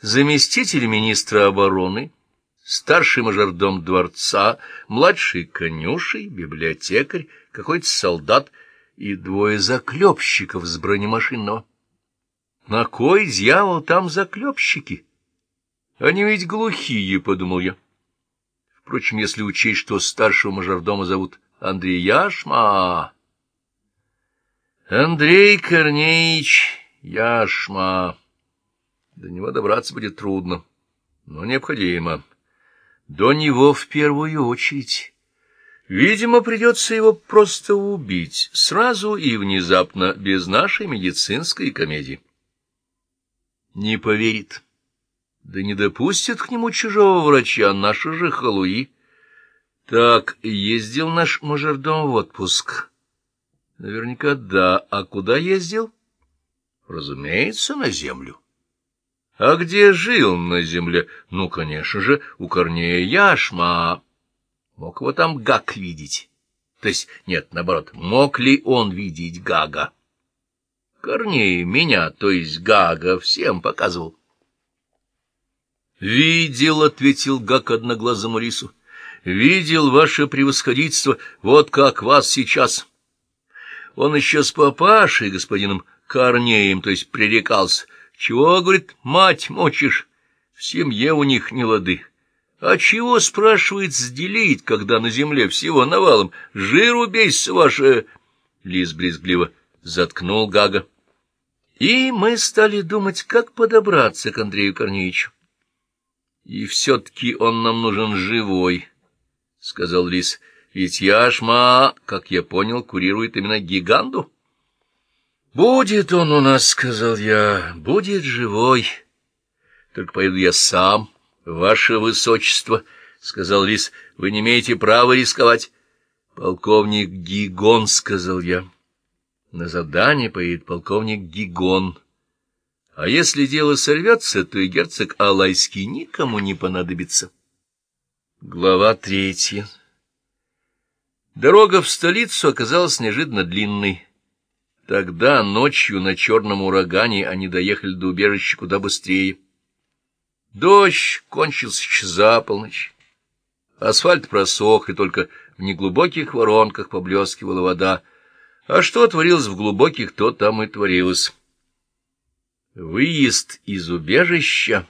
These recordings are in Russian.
заместитель министра обороны, старший мажордом дворца, младший конюшей, библиотекарь, какой-то солдат и двое заклепщиков с бронемашинного. На кой дьявол там заклепщики? Они ведь глухие, — подумал я. Впрочем, если учесть, что старшего мажордома зовут Андрей Яшма... Андрей Корнеич Яшма... До него добраться будет трудно, но необходимо. До него в первую очередь. Видимо, придется его просто убить, сразу и внезапно, без нашей медицинской комедии. Не поверит. Да не допустит к нему чужого врача, наши же халуи. Так, ездил наш мажордом в отпуск. Наверняка да. А куда ездил? Разумеется, на землю. А где жил на земле? Ну, конечно же, у Корнея Яшма. Мог его там Гак видеть? То есть, нет, наоборот, мог ли он видеть Гага? Корней меня, то есть Гага, всем показывал. «Видел», — ответил Гак одноглазому рису, — «видел ваше превосходительство, вот как вас сейчас». Он еще с папашей, господином Корнеем, то есть пререкался. «Чего, — говорит, — мать мочишь? В семье у них не лады». А чего, спрашивает, сделить, когда на земле всего навалом? Жиру бейся ваше... Лис брезгливо заткнул Гага. И мы стали думать, как подобраться к Андрею Корнеевичу. И все-таки он нам нужен живой, — сказал Лис. Ведь Яшма, как я понял, курирует именно гиганду. Будет он у нас, — сказал я, — будет живой. Только поеду я сам. — Ваше Высочество, — сказал Лис, — вы не имеете права рисковать. Полковник Гигон, — сказал я. На задание поедет полковник Гигон. А если дело сорвется, то и герцог Алайский никому не понадобится. Глава третья Дорога в столицу оказалась неожиданно длинной. Тогда ночью на черном урагане они доехали до убежища куда быстрее. Дождь кончился еще за полночь. Асфальт просох, и только в неглубоких воронках поблескивала вода. А что творилось в глубоких, то там и творилось. Выезд из убежища.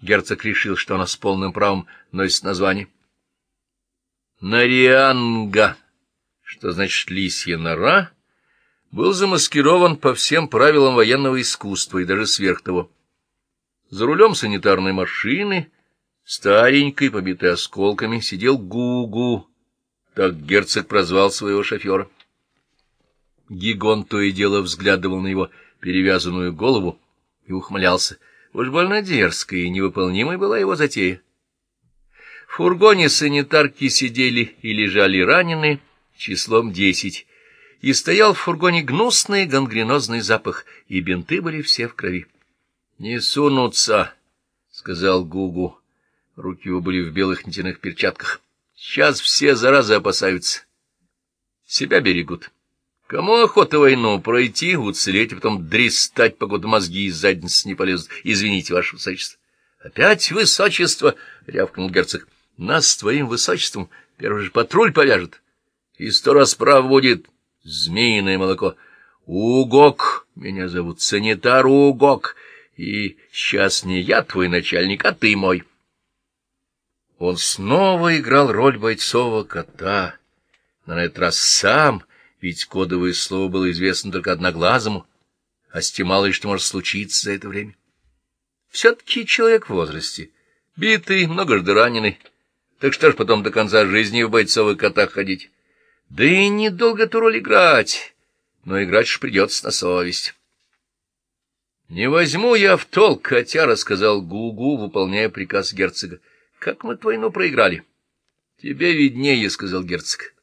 Герцог решил, что она с полным правом носит название. Нарианга, что значит лисья нора, был замаскирован по всем правилам военного искусства и даже сверх того. За рулем санитарной машины, старенькой, побитой осколками, сидел Гугу, так герцог прозвал своего шофера. Гигон то и дело взглядывал на его перевязанную голову и ухмылялся. Уж больно дерзкая и невыполнимой была его затея. В фургоне санитарки сидели и лежали раненые числом десять, и стоял в фургоне гнусный гангренозный запах, и бинты были все в крови. Не сунутся, — сказал Гугу. Руки его были в белых нитяных перчатках. Сейчас все заразы опасаются. Себя берегут. Кому охота войну пройти, уцелеть, а потом дристать, покуда мозги из задницы не полезут? Извините, ваше высочество. — Опять высочество! — рявкнул герцог. — Нас с твоим высочеством первый же патруль повяжет. И сто раз прав будет змеиное молоко. Угок, меня зовут санитар Угок, — и сейчас не я твой начальник, а ты мой. Он снова играл роль бойцового кота, но на этот раз сам, ведь кодовое слово было известно только одноглазому, а с тем мало что может случиться за это время. Все-таки человек в возрасте, битый, многожды раненый, так что ж потом до конца жизни в бойцовых котах ходить? Да и недолго ту роль играть, но играть ж придется на совесть. «Не возьму я в толк, хотя», — рассказал Гугу, выполняя приказ герцога. «Как мы войну проиграли?» «Тебе виднее», — сказал герцог.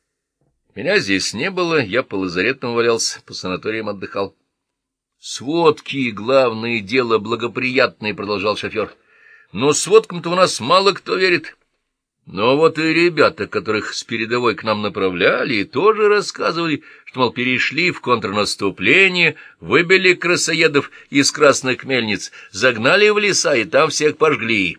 «Меня здесь не было, я по лазаретам валялся, по санаториям отдыхал». «Сводки — главное дело, благоприятное», — продолжал шофер. «Но сводкам-то у нас мало кто верит. Но вот и ребята, которых с передовой к нам направляли, тоже рассказывали, что, мол, перешли в контрнаступление, выбили красоедов из красных мельниц, загнали в леса и там всех пожгли.